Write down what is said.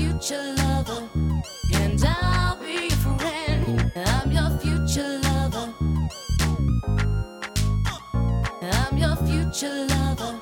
future lover, and I'll be your friend. I'm your future lover. I'm your future lover.